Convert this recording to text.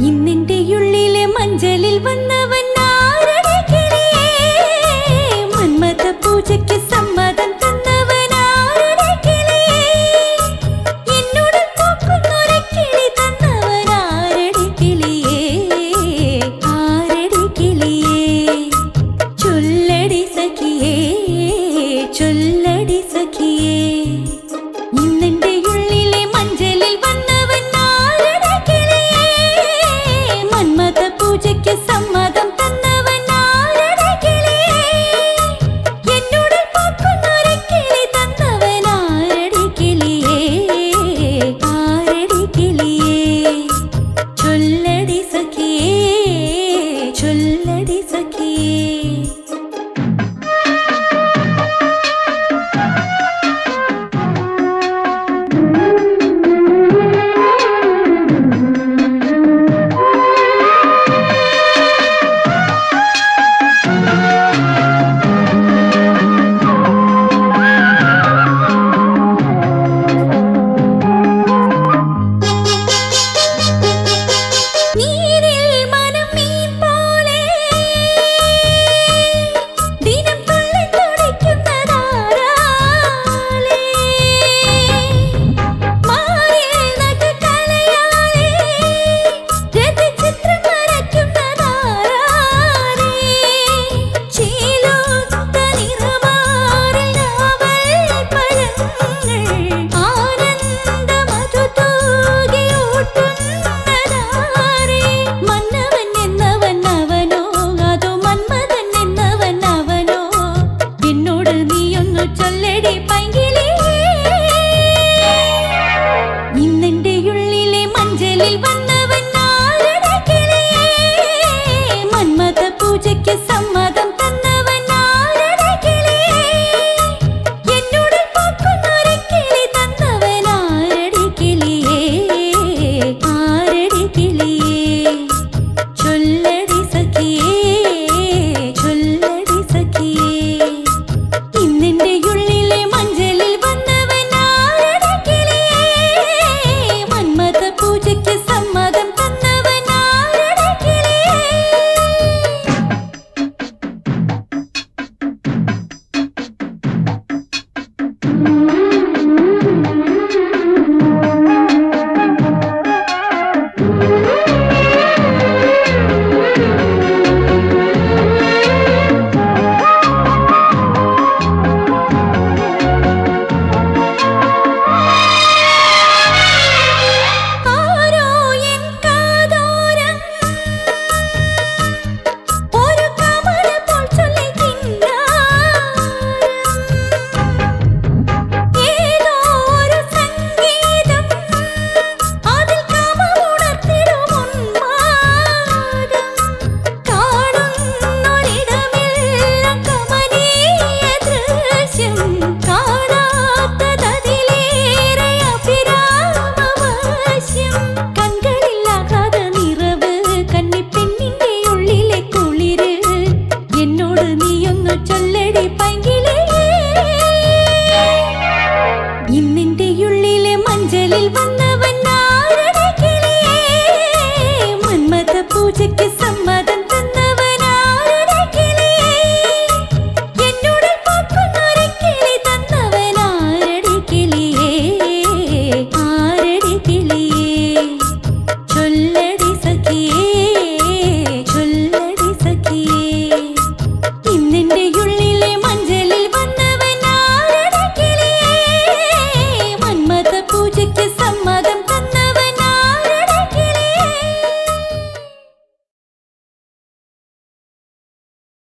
ഇന്നിന്റെ ഉള്ളിലെ മഞ്ചലിൽ വന്ന சம்மதம் ready. Bye.